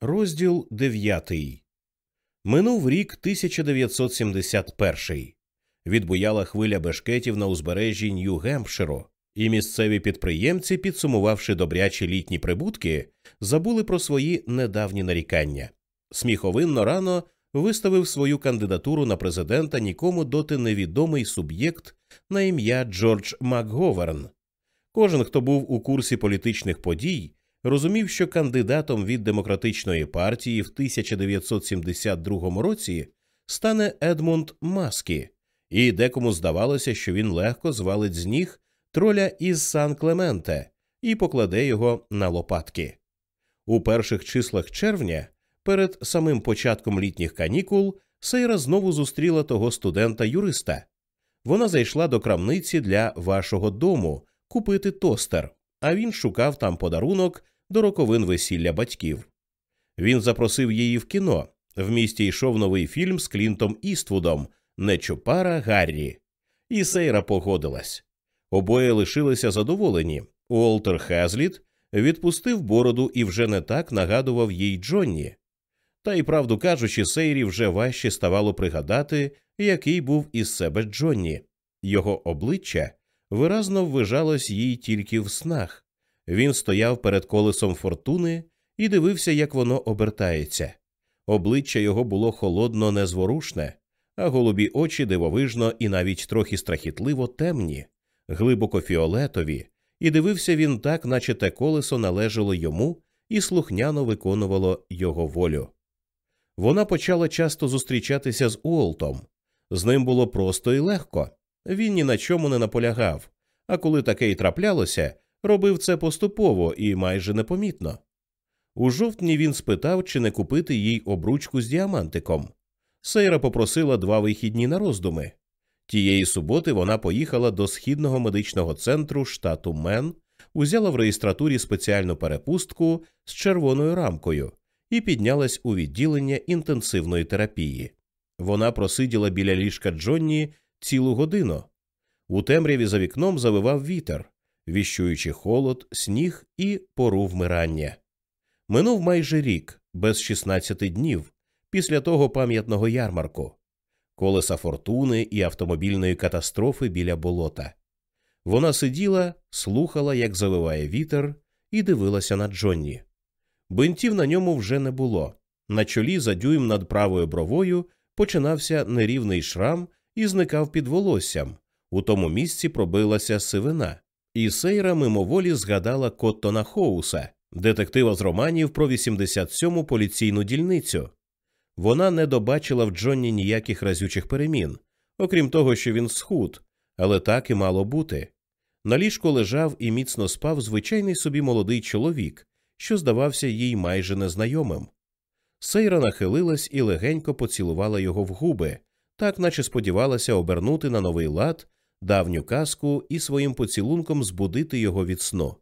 Розділ 9. Минув рік 1971. Відбуяла хвиля бешкетів на узбережжі Нью-Гемпширу, і місцеві підприємці, підсумувавши добрячі літні прибутки, забули про свої недавні нарікання. Сміховинно рано виставив свою кандидатуру на президента нікому доти невідомий суб'єкт на ім'я Джордж Макговерн. Кожен, хто був у курсі політичних подій, розумів, що кандидатом від демократичної партії в 1972 році стане Едмунд Маскі, і декому здавалося, що він легко звалить з ніг троля із Сан Клементе і покладе його на лопатки. У перших числах червня, перед самим початком літніх канікул, Сейра знову зустріла того студента-юриста. Вона зайшла до крамниці для вашого дому купити тостер, а він шукав там подарунок до роковин весілля батьків. Він запросив її в кіно. В місті йшов новий фільм з Клінтом Іствудом Нечупара Гаррі. І Сейра погодилась. Обоє лишилися задоволені. Уолтер Хезліт відпустив бороду і вже не так нагадував їй Джонні. Та й правду кажучи, Сейрі вже важче ставало пригадати, який був із себе Джонні. Його обличчя виразно ввижалось їй тільки в снах. Він стояв перед колесом фортуни і дивився, як воно обертається. Обличчя його було холодно незворушне, а голубі очі дивовижно і навіть трохи страхітливо темні, глибоко фіолетові, і дивився він так, наче те колесо належало йому і слухняно виконувало його волю. Вона почала часто зустрічатися з Уолтом. З ним було просто і легко. Він ні на чому не наполягав, а коли таке й траплялося, робив це поступово і майже непомітно. У жовтні він спитав, чи не купити їй обручку з діамантиком. Сейра попросила два вихідні на роздуми. Тієї суботи вона поїхала до східного медичного центру штату Мен, узяла в реєстратурі спеціальну перепустку з червоною рамкою і піднялась у відділення інтенсивної терапії. Вона просиділа біля ліжка Джонні цілу годину. У темряві за вікном завивав вітер, віщуючи холод, сніг і пору вмирання. Минув майже рік, без 16 днів, після того пам'ятного ярмарку, колеса фортуни і автомобільної катастрофи біля болота. Вона сиділа, слухала, як завиває вітер, і дивилася на Джонні. Бинтів на ньому вже не було. На чолі за дюйм над правою бровою починався нерівний шрам і зникав під волоссям. У тому місці пробилася сивина, і Сейра мимоволі згадала Коттона Хоуса, детектива з романів про 87-му поліційну дільницю. Вона не добачила в Джонні ніяких разючих перемін, окрім того, що він схуд, але так і мало бути. На ліжку лежав і міцно спав звичайний собі молодий чоловік, що здавався їй майже незнайомим. Сейра нахилилась і легенько поцілувала його в губи, так наче сподівалася обернути на новий лад давню казку і своїм поцілунком збудити його від сну.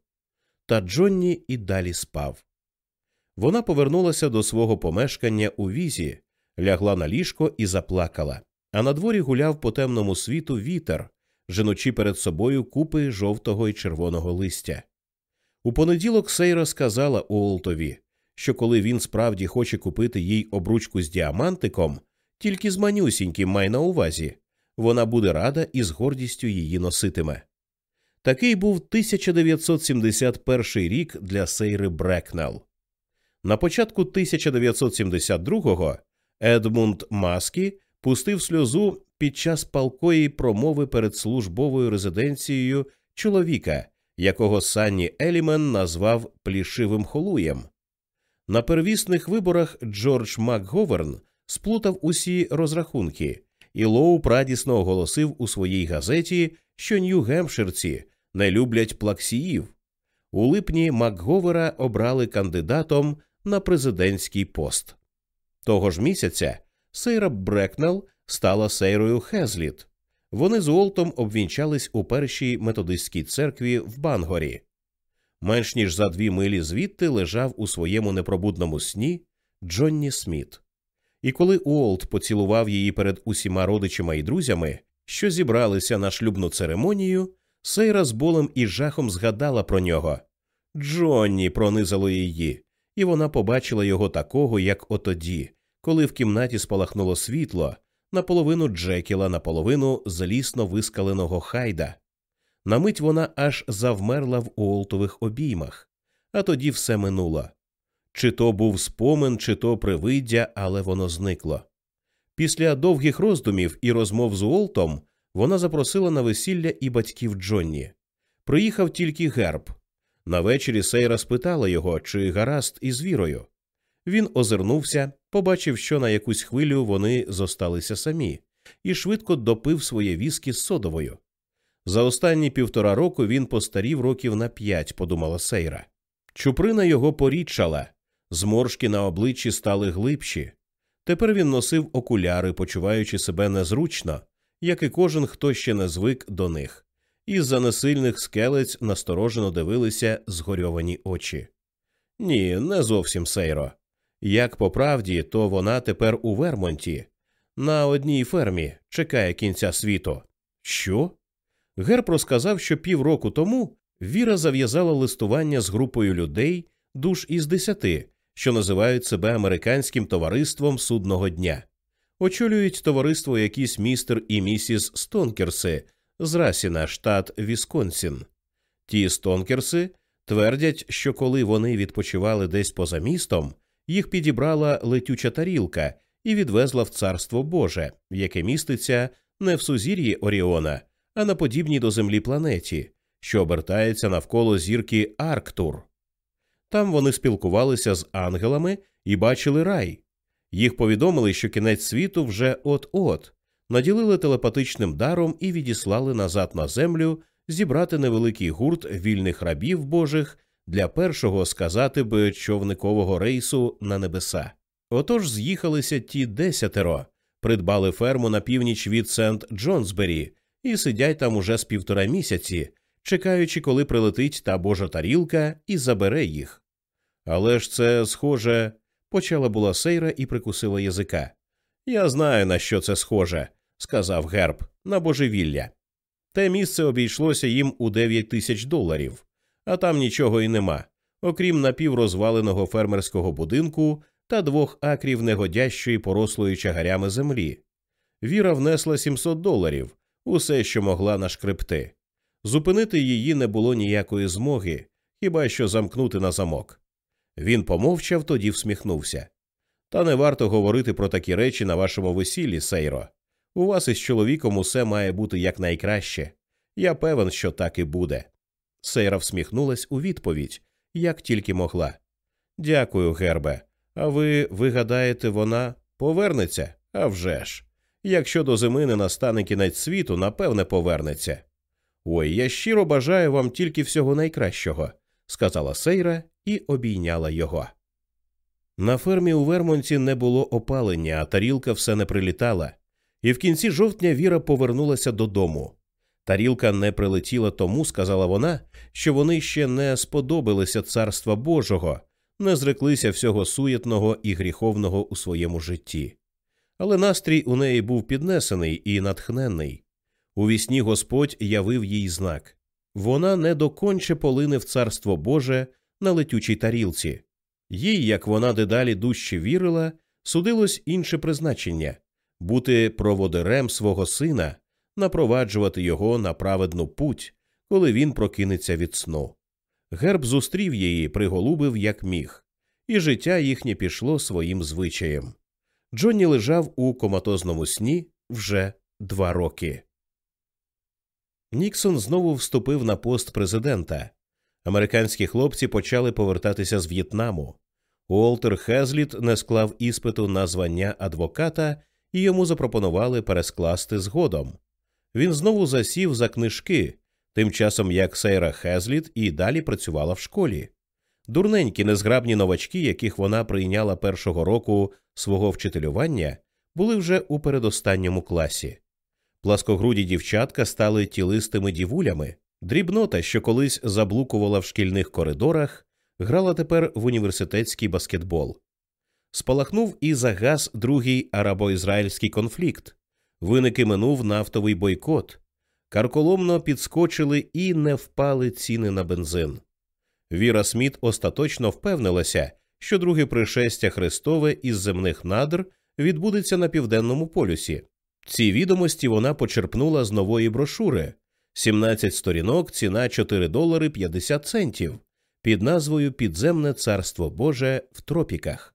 Та Джонні і далі спав. Вона повернулася до свого помешкання у візі, лягла на ліжко і заплакала, а на дворі гуляв по темному світу вітер, женучи перед собою купи жовтого і червоного листя. У понеділок Сейра сказала Уолтові, що коли він справді хоче купити їй обручку з діамантиком, тільки з манюсіньким май на увазі, вона буде рада і з гордістю її носитиме. Такий був 1971 рік для Сейри Брекнел. На початку 1972-го Едмунд Маскі пустив сльозу під час палкої промови перед службовою резиденцією чоловіка, якого Санні Елімен назвав плішивим холуєм. На первісних виборах Джордж Макговерн сплутав усі розрахунки, і Лоу радісно оголосив у своїй газеті, що Нью-Гемпширці не люблять плаксіїв. У липні Макговера обрали кандидатом на президентський пост. Того ж місяця Сейра Брекнел стала Сейрою Хезліт. Вони з Уолтом обвінчались у першій методистській церкві в Бангорі. Менш ніж за дві милі звідти лежав у своєму непробудному сні Джонні Сміт. І коли Уолт поцілував її перед усіма родичами і друзями, що зібралися на шлюбну церемонію, Сейра з болем і жахом згадала про нього. Джонні пронизало її, і вона побачила його такого, як отоді, коли в кімнаті спалахнуло світло, наполовину Джекіла, наполовину злісно вискаленого хайда. На мить вона аж завмерла в Уолтових обіймах, а тоді все минуло. Чи то був спомин, чи то привиддя, але воно зникло. Після довгих роздумів і розмов з Уолтом вона запросила на весілля і батьків Джонні. Приїхав тільки герб. Навечері Сейра спитала його, чи гаразд із вірою. Він озирнувся, побачив, що на якусь хвилю вони зосталися самі, і швидко допив своє віскі з содовою. За останні півтора року він постарів років на п'ять, подумала Сейра. Чуприна його порідшала, зморшки на обличчі стали глибші. Тепер він носив окуляри, почуваючи себе незручно, як і кожен, хто ще не звик до них. Із за несильних скелець насторожено дивилися згорьовані очі. Ні, не зовсім сейро. Як по правді, то вона тепер у Вермонті, на одній фермі чекає кінця світу. Що? Герб розказав, що півроку тому Віра зав'язала листування з групою людей, душ із десяти, що називають себе американським товариством судного дня. Очолюють товариство якісь містер і місіс Стонкерси з Расіна, штат Вісконсін. Ті Стонкерси твердять, що коли вони відпочивали десь поза містом, їх підібрала летюча тарілка і відвезла в царство Боже, яке міститься не в сузір'ї Оріона, а на подібній до землі планеті, що обертається навколо зірки Арктур. Там вони спілкувалися з ангелами і бачили рай. Їх повідомили, що кінець світу вже от-от, наділили телепатичним даром і відіслали назад на землю зібрати невеликий гурт вільних рабів божих для першого сказати би човникового рейсу на небеса. Отож з'їхалися ті десятеро, придбали ферму на північ від Сент Джонсбері і сидять там уже з півтора місяці, чекаючи, коли прилетить та божа тарілка і забере їх. Але ж це схоже, почала була сейра і прикусила язика. Я знаю, на що це схоже, сказав герб, на божевілля. Те місце обійшлося їм у дев'ять тисяч доларів, а там нічого і нема, окрім напіврозваленого фермерського будинку та двох акрів негодящої порослої чагарями землі. Віра внесла 700 доларів, усе, що могла нашкребти. Зупинити її не було ніякої змоги, хіба що замкнути на замок. Він помовчав, тоді всміхнувся. Та не варто говорити про такі речі на вашому весіллі, Сейро. У вас із чоловіком усе має бути якнайкраще. Я певен, що так і буде. Сейра всміхнулась у відповідь, як тільки могла. Дякую, Гербе. А ви ви гадаєте, вона повернеться? А вже ж. Якщо до зими не настане кінець світу, напевне, повернеться. Ой, я щиро бажаю вам тільки всього найкращого, сказала Сейра і обійняла його. На фермі у Вермонті не було опалення, а тарілка все не прилітала, і в кінці жовтня Віра повернулася додому. Тарілка не прилетіла тому, сказала вона, що вони ще не сподобалися царства Божого, не зреклися всього суєтного і гріховного у своєму житті. Але настрій у неї був піднесений і натхненний. У вісні Господь явив їй знак вона не доконче полине в царство Боже на летючій тарілці. Їй, як вона дедалі дужче вірила, судилось інше призначення бути проводирем свого сина, напроваджувати його на праведну путь, коли він прокинеться від сну. Герб зустрів її, приголубив, як міг, і життя їхнє пішло своїм звичаєм. Джонні лежав у коматозному сні вже два роки. Ніксон знову вступив на пост президента. Американські хлопці почали повертатися з В'єтнаму. Уолтер Хезліт не склав іспиту на звання адвоката і йому запропонували перескласти згодом. Він знову засів за книжки, тим часом як Сейра Хезліт і далі працювала в школі. Дурненькі незграбні новачки, яких вона прийняла першого року свого вчителювання, були вже у передостанньому класі. Пласкогруді дівчатка стали тілистими дівулями. Дрібнота, що колись заблукувала в шкільних коридорах, грала тепер в університетський баскетбол. Спалахнув і загас другий арабо-ізраїльський конфлікт. Виники минув нафтовий бойкот, карколомно підскочили і не впали ціни на бензин. Віра Сміт остаточно впевнилася, що друге пришестя Христове із земних надр відбудеться на південному полюсі. Ці відомості вона почерпнула з нової брошури 17 сторінок, ціна 4 долари 50 центів під назвою Підземне царство Боже в тропіках.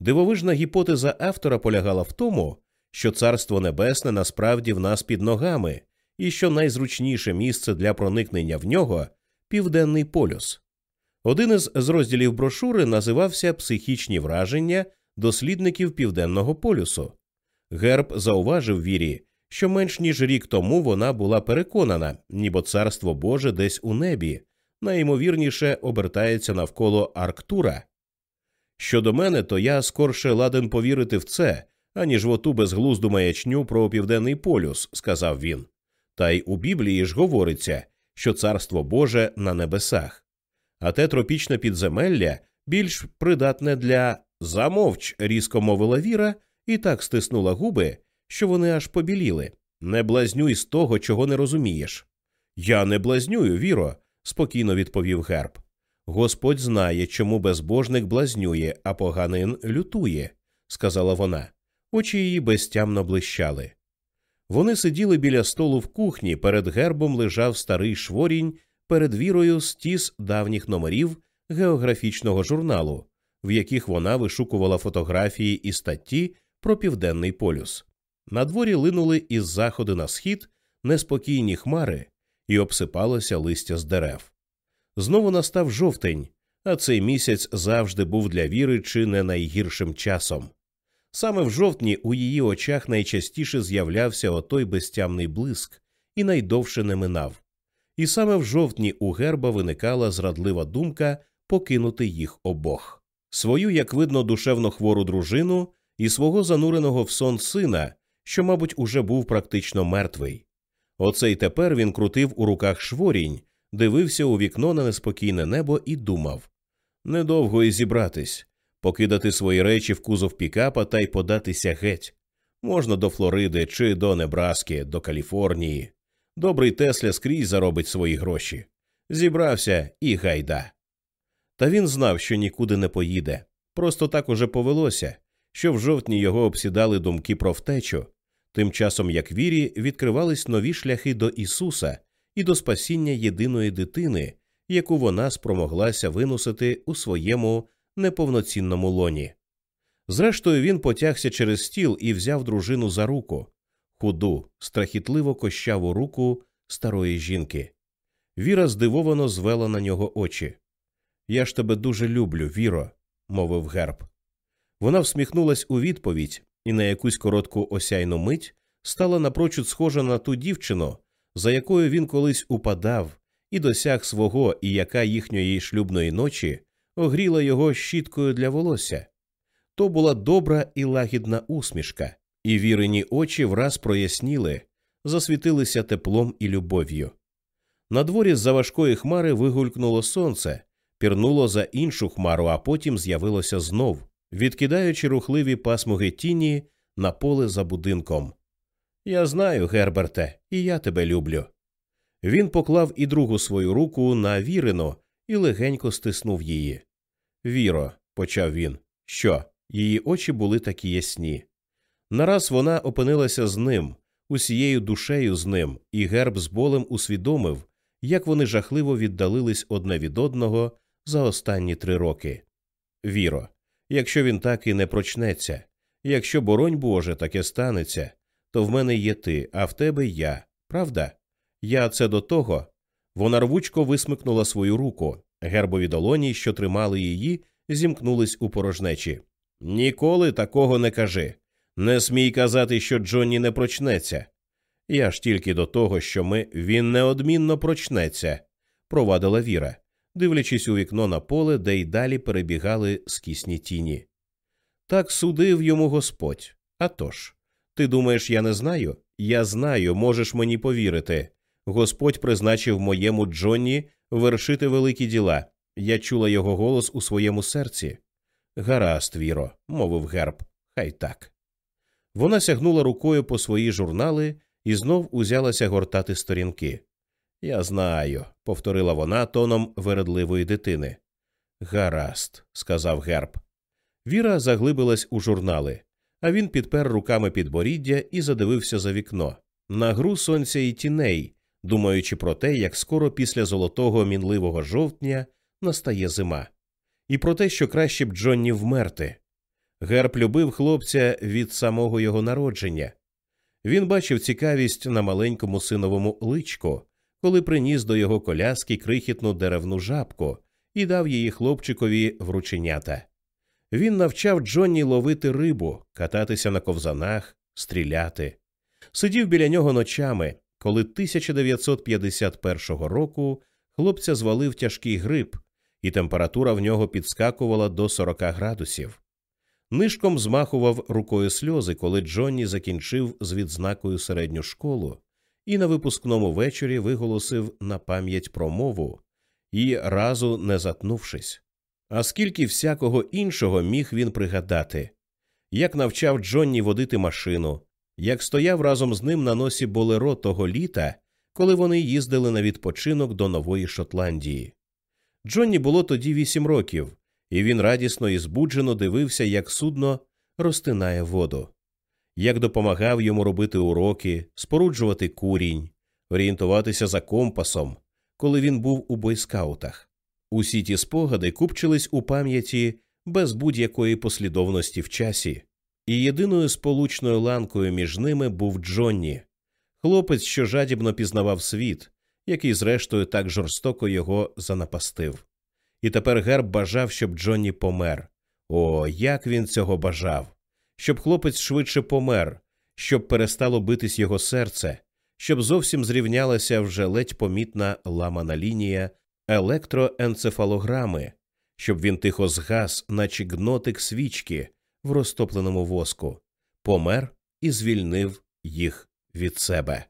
Дивовижна гіпотеза автора полягала в тому, що царство небесне насправді в нас під ногами, і що найзручніше місце для проникнення в нього південний полюс. Один із розділів брошури називався Психічні враження дослідників Південного полюсу. Герб зауважив вірі, що менш ніж рік тому вона була переконана, ніби царство Боже десь у небі, найімовірніше обертається навколо Арктура. Щодо мене, то я скорше ладен повірити в це, аніж в оту безглузду маячню про південний полюс, сказав він. Та й у Біблії ж говориться, що царство Боже на небесах, а те тропічне підземелля більш придатне для замовч, різко мовила Віра і так стиснула губи, що вони аж побіліли. Не блазнюй з того, чого не розумієш. Я не блазнюю, Віро, спокійно відповів герб. Господь знає, чому безбожник блазнює, а поганин лютує, сказала вона. Очі її безтямно блищали. Вони сиділи біля столу в кухні, перед гербом лежав старий шворінь, перед вірою стіс давніх номерів географічного журналу, в яких вона вишукувала фотографії і статті про південний полюс. На дворі линули із заходу на схід неспокійні хмари і обсипалося листя з дерев. Знову настав жовтень, а цей місяць завжди був для віри чи не найгіршим часом. Саме в жовтні у її очах найчастіше з'являвся отой безтямний блиск і найдовше не минав. І саме в жовтні у герба виникала зрадлива думка покинути їх обох. Свою, як видно, душевно хвору дружину і свого зануреного в сон сина, що, мабуть, уже був практично мертвий. Оце й тепер він крутив у руках шворінь, дивився у вікно на неспокійне небо і думав недовго і зібратись покидати свої речі в кузов пікапа та й податися геть. Можна до Флориди чи до Небраски, до Каліфорнії. Добрий Тесля скрізь заробить свої гроші. Зібрався і гайда. Та він знав, що нікуди не поїде. Просто так уже повелося, що в жовтні його обсідали думки про втечу, тим часом як вірі відкривались нові шляхи до Ісуса і до спасіння єдиної дитини, яку вона спромоглася виносити у своєму неповноцінному лоні. Зрештою, він потягся через стіл і взяв дружину за руку худу, страхітливо кощаву руку старої жінки. Віра здивовано звела на нього очі. Я ж тебе дуже люблю, Віро, мовив герб. Вона всміхнулась у відповідь і на якусь коротку осяйну мить стала напрочуд схожа на ту дівчину, за якою він колись упадав і досяг свого, і яка їхньої шлюбної ночі огріла його щіткою для волосся. То була добра і лагідна усмішка, і вірені очі враз проясніли, засвітилися теплом і любов'ю. На дворі з за важкої хмари вигулькнуло сонце, пірнуло за іншу хмару, а потім з'явилося знов, відкидаючи рухливі пасмуги тіні на поле за будинком. Я знаю, Герберте, і я тебе люблю. Він поклав і другу свою руку на вірину і легенько стиснув її. Віро, почав він. Що? Її очі були такі ясні. Нараз вона опинилася з ним, усією душею з ним, і герб з болем усвідомив, як вони жахливо віддалились одне від одного за останні три роки. Віро, якщо він так і не прочнеться, якщо, боронь Боже, таке станеться, то в мене є ти, а в тебе я, правда? Я це до того. Вона рвучко висмикнула свою руку. Гербові долоні, що тримали її, зімкнулись у порожнечі. Ніколи такого не кажи. Не смій казати, що Джонні не прочнеться. Я ж тільки до того, що ми він неодмінно прочнеться, провадила Віра, дивлячись у вікно на поле, де й далі перебігали скісні тіні. Так судив йому Господь. А тож, ти думаєш, я не знаю? Я знаю, можеш мені повірити. Господь призначив моєму Джонні вершити великі діла. Я чула його голос у своєму серці. Гаразд, Віро, мовив герб, хай так. Вона сягнула рукою по свої журнали і знов узялася гортати сторінки. Я знаю, повторила вона тоном вередливої дитини. Гаразд, сказав Герб. Віра заглибилась у журнали, а він підпер руками підборіддя і задивився за вікно на гру сонця і тіней, думаючи про те, як скоро після золотого мінливого жовтня настає зима, і про те, що краще б Джонні вмерти. Герб любив хлопця від самого його народження. Він бачив цікавість на маленькому синовому личку, коли приніс до його коляски крихітну деревну жабку і дав її хлопчикові врученята. Він навчав Джонні ловити рибу, кататися на ковзанах, стріляти. Сидів біля нього ночами, коли 1951 року хлопця звалив тяжкий гриб, і температура в нього підскакувала до 40 градусів. Нишком змахував рукою сльози, коли Джонні закінчив з відзнакою середню школу і на випускному вечорі виголосив на пам'ять про мову і разу не затнувшись. А скільки всякого іншого міг він пригадати, як навчав Джонні водити машину, як стояв разом з ним на носі болеро того літа, коли вони їздили на відпочинок до Нової Шотландії. Джонні було тоді вісім років, і він радісно і збуджено дивився, як судно розтинає воду, як допомагав йому робити уроки, споруджувати курінь, орієнтуватися за компасом, коли він був у бойскаутах. Усі ті спогади купчились у пам'яті без будь-якої послідовності в часі, і єдиною сполучною ланкою між ними був Джонні, хлопець, що жадібно пізнавав світ, який, зрештою, так жорстоко його занапастив. І тепер Герб бажав, щоб Джонні помер. О, як він цього бажав! Щоб хлопець швидше помер, щоб перестало битись його серце, щоб зовсім зрівнялася вже ледь помітна ламана лінія електроенцефалограми, щоб він тихо згас, наче гнотик свічки в розтопленому воску, помер і звільнив їх від себе.